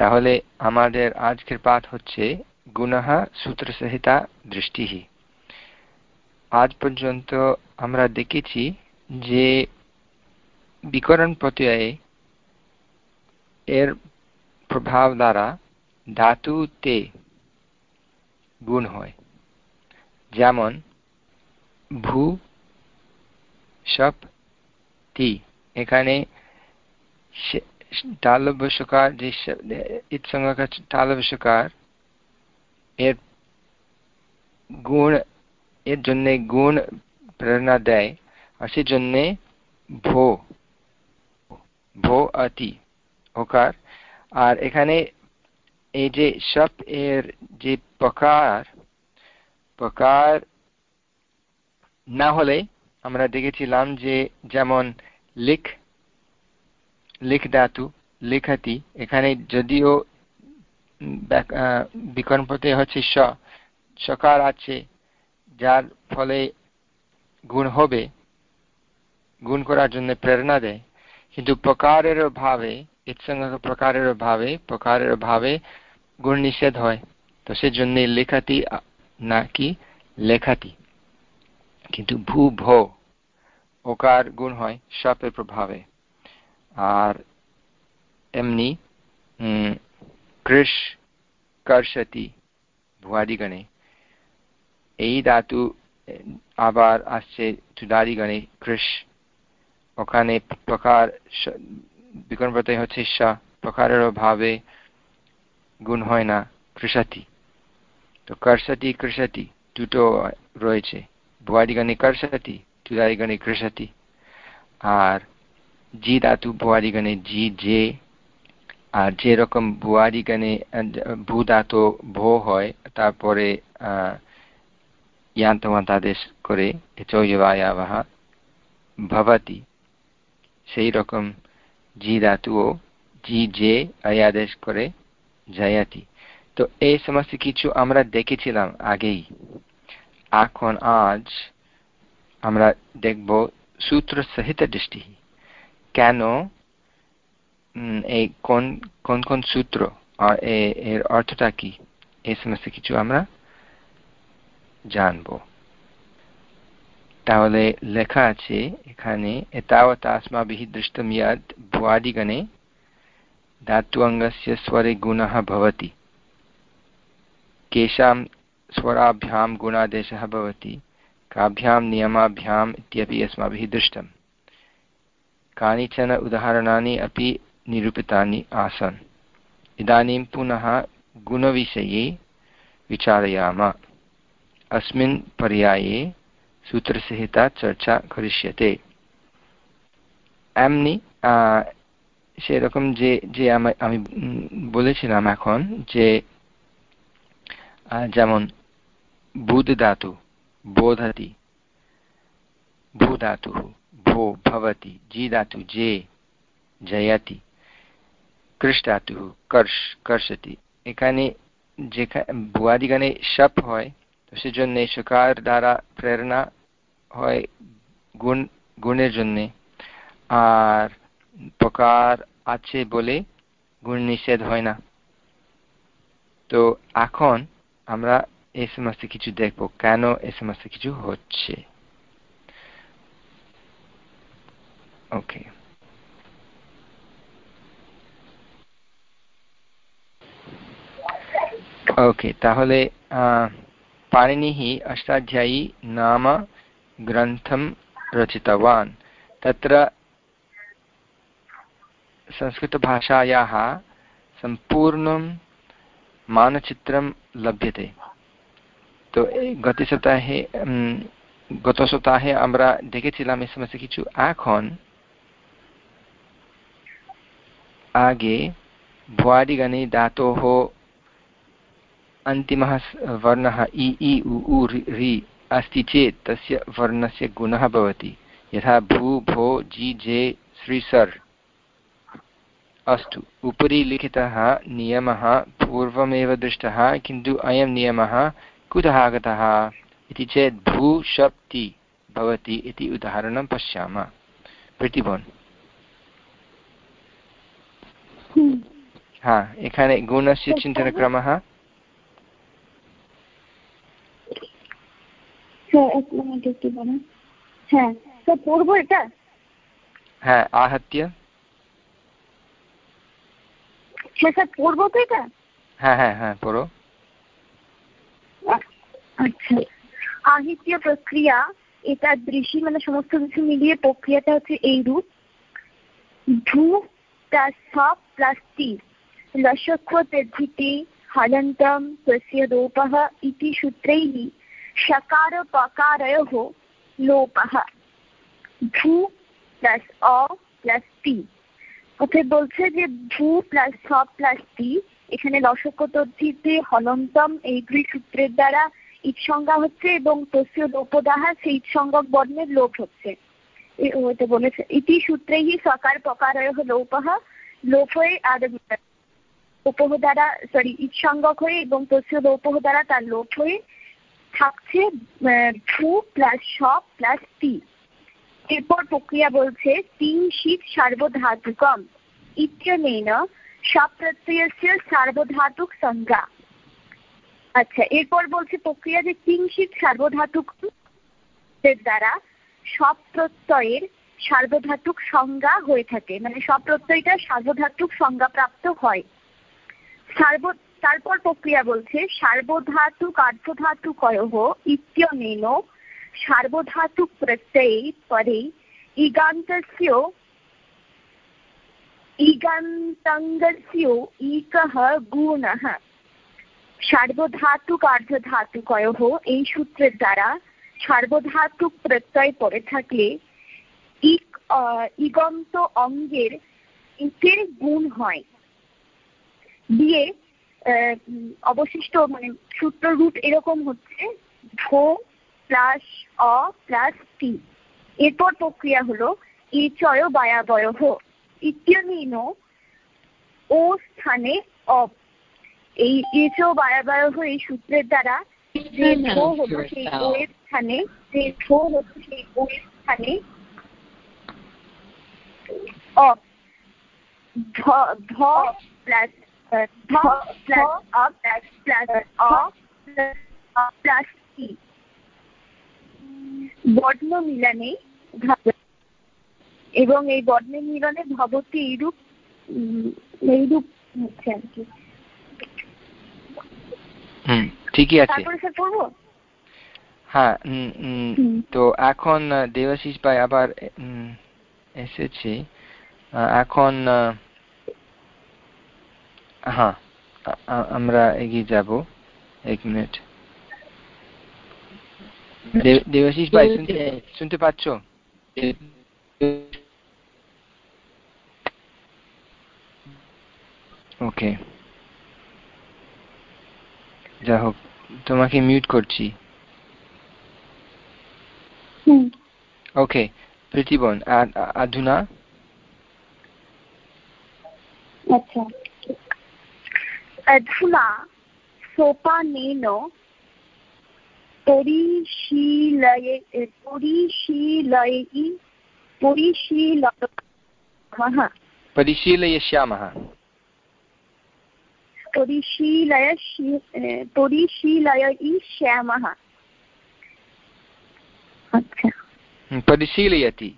তাহলে আমাদের আজকের পাঠ হচ্ছে গুণাহ সূত্রসহিতা দৃষ্টি আজ পর্যন্ত আমরা দেখেছি যে বিকরণ প্রত্যয়ে এর প্রভাব দ্বারা ধাতুতে গুণ হয়। যেমন, ভূ, সপ, তি। এখানে তালব্যসকার যে ইৎসঙ্গকার তালব্যসকার এর গুণ এর জন্য গুণ প্রেরণা দেয় আর সেজন্য ভো ভো অতি ওকার আর এখানে এই যে সপ এর যে প্রকার প্রকার না হলে আমরা দেখেছিলাম যে যেমন লিখ লিখ ধাতু লিখতি। এখানে যদিও প্রত্যয় হচ্ছে স। সকার আছে, যার ফলে গুণ হবে, গুণ করার জন্য প্রেরণা দেয়। কিন্তু প্রকারের ভাবে ইৎসঙ্গ প্রকারের ভাবে প্রকারের ভাবে গুণ নিষেধ হয়। তো সেজন্য লেখাতি নাকি লেখাতি। কিন্তু ভূ, ভ, ওকার গুণ হয় সাপের প্রভাবে। আর এমনি কৃষ কর্ষতি ভুয়াদিগণে। এই ধাতু আবার আসছে চুদাদিগণে কৃষ। ওখানে প্রকার বিকরণ হচ্ছে সা প্রকারের ভাবে গুণ হয় না কৃষাতি। তো কর্ষতি কৃষতি দুটো রয়েছে। ভুয়াদিগণে কর্ষতি চুদাদিগণে কৃষতি। আর জি ধাতু ভুয়াদিগণে জি যে আর যেরকম ভুয়াদিগণে ভূ ধাতু ভো হয় তারপরে ইয়ান্তমান্তাদেশ করে চৌযবায়াবাহ ভবতি সেই রকম জি ধাতুও জি যে আয়াদেশ করে জয়াতি তো এই সমস্ত কিছু আমরা দেখেছিলাম আগেই। এখন আজ আমরা দেখব সূত্র সহিত দৃষ্টি। কেন? এই কোন কোন কোন সূত্র? এর অর্থটা কি? এই সমস্ত কিছু আমরা জানব। তাহলে লেখা আছে এখানে এতাবত अस्माभिः দৃষ্টম ইয়াদ ভুয়াদিগণে धात्वङ्गस्य स्वरे गुणः भवति केषां स्वराभ्यां गुणादेशः भवति काभ्यां नियमाभ्याम् इत्यपि अस्माभिः दृष्टम् कानिचन उदाहरणानि अपि निरूपितानि आसन् इदानीं पुनः गुणविषये विचारयाम अस्मिन् पर्याये সূত্রসহিতা চর্চা করিষ্যতে এমনি সেরকম যে যে আমি বলেছিলাম এখন যে যেমন বুধ ধাতু বোধতি ভূ ভো ভবতি জি ধাতু যে জয়াতি কৃষ ধাতু কর্ষ কর্ষতি এখানে যেখানে ভুয়াদিগানে সপ হয় তো সেজন্য সকার দ্বারা প্রেরণা হয় গুণ গুণের জন্যে আর প্রকার আছে বলে গুণ নিষেধ হয় না তো এখন আমরা এই সমস্ত কিছু দেখব কেন এই সমস্ত কিছু হচ্ছে ওকে ওকে তাহলে पाणिनिः अष्टाध्यायी नाम ग्रन्थं रचितवान् तत्र संस्कृतभाषायाः सम्पूर्णं মানচিত্রম লভ্যতে তো এই গত সপ্তাহে গত সপ্তাহে আমরা দেখেছিলাম এই সমস্ত কিছু এখন आगे भ्वादिगणे धातोः अन्तिमः वर्णः इ इ, उ उ, रि अस्ति चेत् तस्य वर्णस्य गुणः भवति। यथा भू, भो, जि, जे श्रीसर् अस्तु। उपरि लिखितः नियमः पूर्वमेव दृष्टः, किन्तु अयं नियमः कुतः आगतः? इति चेत् भू शप्ति भवति इति उदाहरणं पश्यामः। प्रतिभोन् Hmm. হ্যাঁ এখানে গুণস্য চিন্তনক্রমः হ্যাঁ আহত্য। পড়ব হ্যাঁ, হ্যাঁ, তো এটা? হ্যাঁ হ্যাঁ হ্যাঁ আচ্ছা। প্রক্রিয়া এটা দৃশ্যি মানে সমস্ত কিছু মিলিয়ে প্রক্রিয়াটা হচ্ছে এইরূপ। ধূপ প্লাস স প্লাস টি लशक्व तद्धिते हलन्तं तस्य लोपः इति सूत्रैः शकारपकारयोः লোপः ভূ প্লাস অ প্লাস টি অর্থাৎ বলছে যে ভূ প্লাস স প্লাস টি এখানে লসক্য তদ্ধিতে হলন্তম এই দুই সূত্রের দ্বারা ইট সংজ্ঞা হচ্ছে এবং তস্য লোপদাহা সেই সংজ্ঞক বর্ণের লোপ হচ্ছে ওইটা বলেছে। ইতি সূত্রেই সকার প্রকারয় লোপহ লোপ হয়ে আর উপহ দ্বারা সরি ইৎসঙ্গক হয়ে এবং তস্য লোপহ দ্বারা তার লোপ হয়ে থাকছে ভূ প্লাস স প্লাস টি। এরপর প্রক্রিয়া বলছে, তিন শীত সার্বধাতুকম। ইত্যনেন সপ্রত্যয়স্য সার্বধাতুক সংজ্ঞা। আচ্ছা এরপর বলছে প্রক্রিয়া যে কিংশিত সার্বধাতুক দ্বারা সব প্রত্যয়ের সার্বধাতুক সংজ্ঞা হয়ে থাকে। মানে সব প্রত্যয়টা সার্বধাতুক সংজ্ঞা প্রাপ্ত হয়। সার্ব, তারপর প্রক্রিয়া বলছে, সার্বধাতুক আর্ধধাতুক অয়হ ইত্যনেন সার্বধাতুক প্রত্যয়ে পরে ইগান্তস্য, ইগান্তঙ্গস্য ইকः গুণः। সার্বধাতুক আর্ধধাতুকয়হ এই সূত্রের দ্বারা সার্বধাতুক প্রত্যয় পড়ে থাকলে ইক ইগন্ত অঙ্গের ইকের গুণ হয়। দিয়ে অবশিষ্ট মানে সূত্র রুট এরকম হচ্ছে ধো প্লাস অ প্লাস টি। এরপর প্রক্রিয়া হলো এচয় বায়াবয়হ ইত্যনীন ও স্থানে অপ এই এচো বায়াবয়হ এই সূত্রের দ্বারা যে হলো সেই ও এর স্থানে যে ধো হচ্ছে সেই ও এর স্থানে। অপ ধ ধ প্লাস ধ প্লাস অ প্লাস প্লাস অ প্লাস টি বর্ণ মিলনে এবং এই বর্ণ মিলনে ভবতী এইরূপ এইরূপ হচ্ছে আর কি। ঠিকই আছে। তারপরে স্যার পড়ব? হ্যাঁ তো এখন দেবাশিস ভাই আবার এসেছে। এখন হ্যাঁ আমরা এগিয়ে যাব। এক মিনিট। দেবাশিস ভাই শুনতে পাচ্ছ? ওকে। যা হোক তোমাকে মিউট করছি। ओके प्रतिभवन् अधुना अच्छा। अधुना सोपानेन परिशीलये परिशीलय परिशीलयिष्यामः परिशीलयति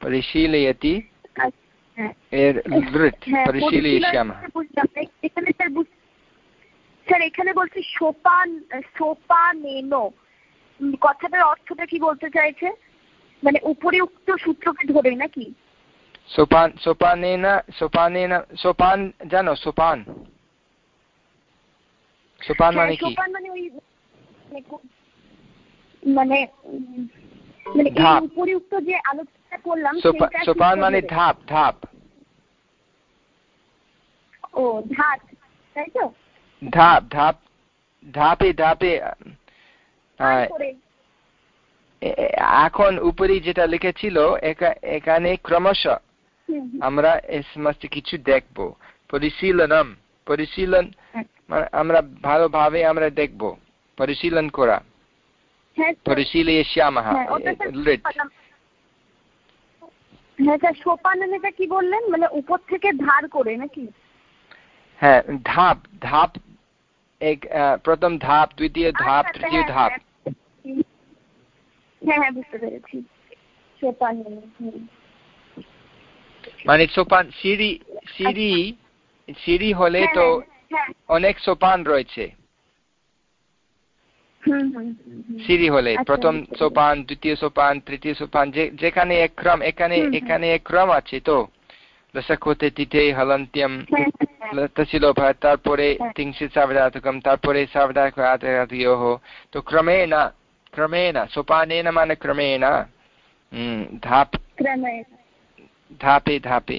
परिशीलयति এর লৃট পরিশীলয়িষ্যামः এখানে স্যার স্যার এখানে বলছে সোপান সোপানেন কথাটার অর্থটা কি বলতে চাইছে মানে উপরে উক্ত সূত্রকে ধরে নাকি সোপান সোপানেন সোপানেন সোপান জানো সোপান সোপান মানে কি সোপান মানে ওই মানে মানে উপরিউক্ত যে আলোচনা করলাম সোপান মানে ধাপ ধাপ। ও ধাপ তাই তো? ধাপ ধাপ ধাপে ধাপে এখন উপরে যেটা লিখেছিল এখানে ক্রমশ আমরা সমস্ত কিছু দেখব। পরিশীলনম পরিশীলন আমরা ভালোভাবে আমরা দেখব। পরিশীলন করা। পরিশীলয়িষ্যামः লিট হ্যাঁ স্যার সোপান এটা কি বললেন? মানে উপর থেকে ধার করে নাকি? হ্যাঁ ধাপ ধাপ এক প্রথম ধাপ দ্বিতীয় আচ্ছা, ধাপ তৃতীয় হ্যাঁ, ধাপ। হ্যাঁ। হ্যাঁ বুঝতে পেরেছি। সোপান মানে সোপান সিঁড়ি সিঁড়ি সিঁড়ি হলে তো অনেক সোপান রয়েছে। সিঁড়ি হলে আচ্ছা, প্রথম সোপান দ্বিতীয় সোপান তৃতীয় সোপান যেখানে এক ক্রম এখানে এখানে এক ক্রম আছে তো লসকোতে তিথে হলন্ত্যম তসিলোভ তারপরে তিংশিত সাবধাতকম তারপরে সাবধাতকয়োः তো ক্রমেণ ক্রমেণ সোপানেন মানে ক্রমেণ ধাপ ধাপে ধাপে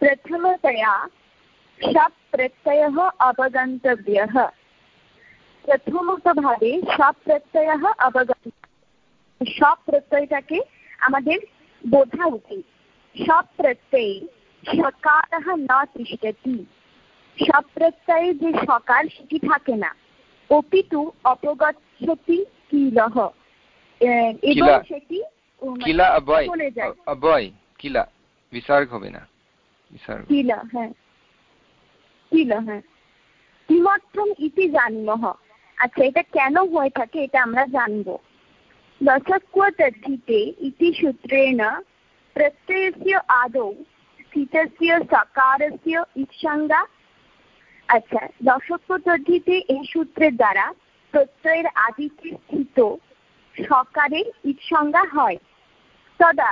प्रथमतया शप् प्रत्ययः अवगन्तव्यः প্রথমতভাবে সব প্রত্যয় অবগত সব প্রত্যয়টাকে আমাদের বোঝা উচিত সব প্রত্যয়ে সকার না তিষ্ঠতি সব প্রত্যয়ে যে সকার সেটি থাকে না অপিতু অপগচ্ছতি কিলহ এবং সেটি কিলা অবয় অবয় কিলা বিসর্গ হবে না কিলা হ্যাঁ ছিল হ্যাঁ। কিমর্থম ইতি জানমহ। আচ্ছা এটা কেন হয়ে থাকে এটা আমরা জানব। দশকোতথিতে ইতি সূত্রেণ প্রত্যয়স্য আদৌ ইৎসঙ্গা আচ্ছা দশকোতথিতে এই সূত্রের দ্বারা প্রত্যয়ের আদিতে স্থিত সকারের ইৎসঙ্গা হয়। তদা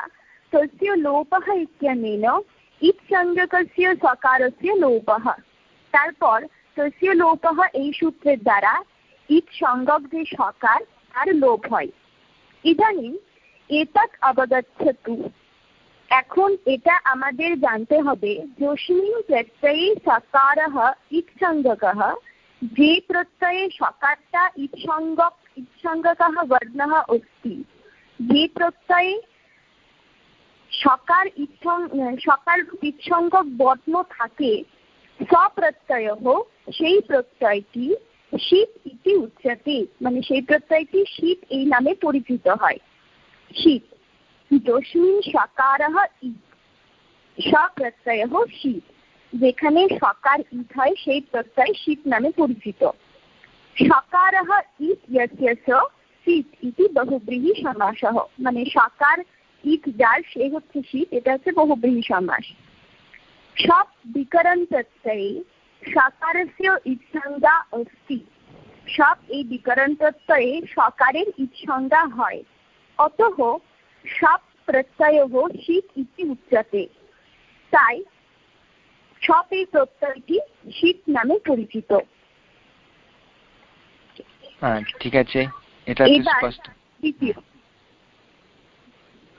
তস্য লোপः ইত্যাদ ইৎসংযোগস্য সকারস্য লোপः তারপর তৈসীয় লোপহ এই সূত্রের দ্বারা ঈদ সংগক যে সকার, তার লোপ হয়। ইদানিং এতাক অবগচ্ছতু এখন এটা আমাদের জানতে হবে যস্মিন প্রত্যয়ে সকারহ ইট যে প্রত্যয়ে সকারটা ইট সংজ্ঞক ইট সংজ্ঞকহ বর্ণহ অস্তি। যে প্রত্যয়ে সকার ইচ্ছং সকার বর্ণ থাকে স্বপ্রত্যয় সেই প্রত্যয়টি শীত ইতি উচ্চতে মানে সেই প্রত্যয়টি শীত এই নামে পরিচিত হয় শীত যস্মিন সকার সপ্রত্যয় শীত যেখানে সকার ইট হয় সেই প্রত্যয় শীত নামে পরিচিত সকার ইট শীত ইতি বহুব্রীহি সমাস মানে সকার ইট যার সে হচ্ছে শীত এটা হচ্ছে বহুব্রীহি সমাস সব বিকরণ প্রত্যয়ে সকারস্য ইৎসংজ্ঞা অস্তি সব এই বিকরণ প্রত্যয়ে সকারের ইৎসংজ্ঞা হয় অতঃ সব প্রত্যয় শীত ইতি উচ্চতে তাই সব এই প্রত্যয়টি শীত নামে পরিচিত হ্যাঁ ঠিক আছে এটা স্পষ্ট দ্বিতীয়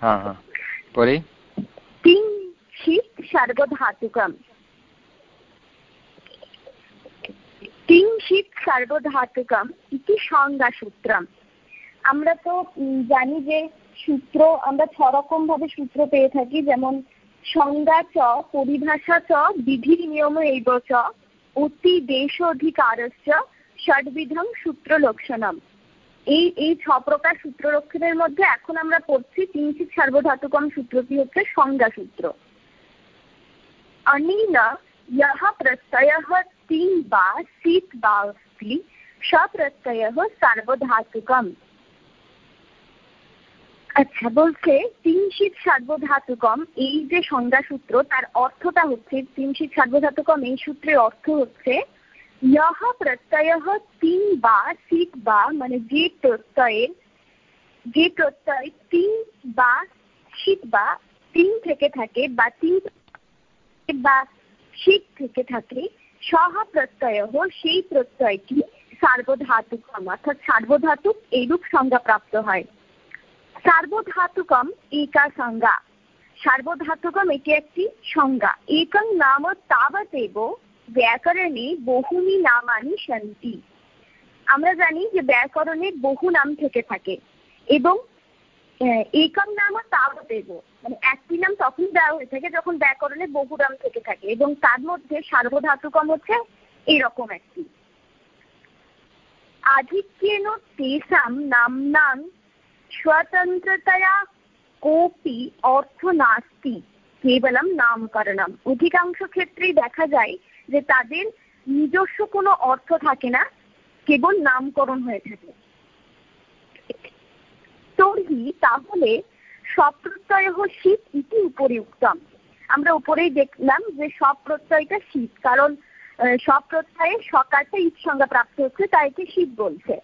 হ্যাঁ হ্যাঁ পরে সার্বধাতুকম। কিংচিত সার্বধাতুকম ইতি সংজ্ঞা সূত্রম আমরা তো জানি যে সূত্র, আমরা ছ রকম ভাবে সূত্র পেয়ে থাকি, যেমন সংজ্ঞা চ, পরিভাষা চ, বিধি নিয়ম এইব চ, অতি দেশ অধিকারস্য ষডবিধম সূত্র লক্ষণম এই এই ছ প্রকার সূত্র লক্ষণের মধ্যে এখন আমরা পড়ছি কিঞ্চিত সার্বধাতুকম সূত্রটি হচ্ছে? সংজ্ঞা সূত্র অনিল यः प्रत्ययः तिङ् वा सीत् वा अस्ति स प्रत्ययः সার্বধাতুকম আচ্ছা বলছে তিনশিত সার্বধাতুকম এই যে সংজ্ঞা সূত্র তার অর্থটা হচ্ছে তিনশিত সার্বধাতুকম এই সূত্রের অর্থ হচ্ছে ইহ প্রত্যয় তিন বা শীত বা মানে যে প্রত্যয়ের যে প্রত্যয় তিন বা শীত বা তিন থেকে থাকে বা তিন বা শীত থেকে থাকে সহ প্রত্যয় সেই প্রত্যয়টি সার্বধাতুকম, অর্থাৎ সার্বধাতুক এইরূপ সংজ্ঞা প্রাপ্ত হয়। সার্বধাতুকম একা সংজ্ঞা। সার্বধাতুকম এটি একটি সংজ্ঞা। একং নাম তাবতেব ব্যাকরণে বহুনি নামানি সন্তি আমরা জানি যে ব্যাকরণে বহু নাম থেকে থাকে এবং একম নাম তাবতেব মানে একটি নাম তখনই দেওয়া হয়ে থাকে যখন ব্যাকরণে বহু নাম থেকে থাকে এবং তার মধ্যে সার্বধাতুকম হচ্ছে এরকম একটি। আধিক্যেন তেসাম নামনাং স্বতন্ত্রতয়া কোপি অর্থ নাস্তি, কেবলম নামকরণম। অধিকাংশ ক্ষেত্রেই দেখা যায় যে তাদের নিজস্ব কোনো অর্থ থাকে না, কেবল নামকরণ হয়ে থাকে। তর্হি তাহলে সপ্রত্যয় শীত ইতি উপরে উত্তম আমরা উপরেই দেখলাম যে সব প্রত্যয়টা শীত, কারণ সব প্রত্যয়ে সকারটা ঈদ সংজ্ঞা প্রাপ্ত হচ্ছে, তাই শীত বলছে।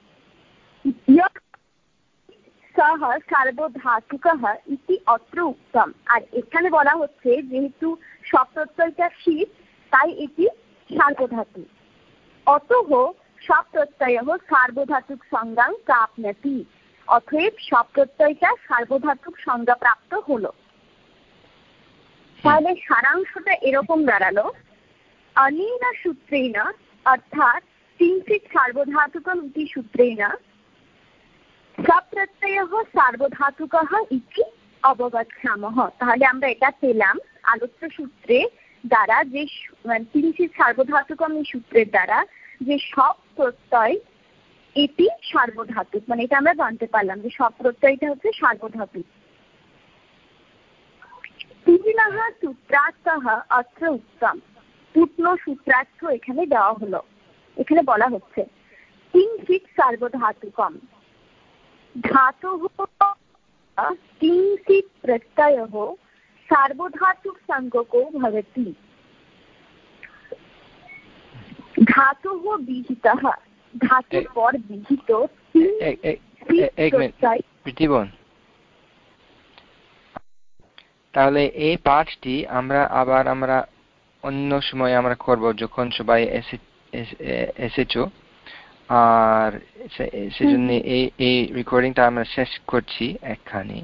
সহ সার্বধাতুক ইতি অত্র উত্তম আর এখানে বলা হচ্ছে, যেহেতু সব প্রত্যয়টা শীত, তাই এটি সার্বধাতু। অতহ সব প্রত্যয় সার্বধাতুক সংজ্ঞাং প্রাপ্নতি। অতএব সব প্রত্যয়টা সার্বধাতুক সংজ্ঞা প্রাপ্ত হলো। তাহলে সারাংশটা এরকম দাঁড়াল। অনেন সূত্রেণ অর্থাৎ কিঞ্চিৎ সার্বধাতুকম ইতি সূত্রেণ সপ্রত্যয় সার্বধাতুক ইতি অবগচ্ছামহ তাহলে আমরা এটা পেলাম আলোচ্য সূত্রে দ্বারা যে কিঞ্চিৎ সার্বধাতুকম এই সূত্রের দ্বারা যে সব প্রত্যয় এটি সার্বধাতুক মানে এটা আমরা জানতে পারলাম যে সব হচ্ছে সার্বধাতুক তিনহ সূত্রার্থ অত্র উত্তম। পূর্ণ সূত্রার্থ এখানে দেওয়া হলো। এখানে বলা হচ্ছে, কিঞ্চিৎ সার্বধাতুকম। ধাতু কিঞ্চিৎ প্রত্যয় সার্বধাতুক সংজ্ঞকো ভবতি। ধাতু বিহিত ধাতুর পর বিহিত তাহলে এই পাঠটি আমরা আবার আমরা অন্য সময় আমরা করব যখন সবাই এসেছ। আর সেজন্য এই এই রেকর্ডিংটা আমরা শেষ করছি এখানে।